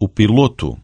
o piloto.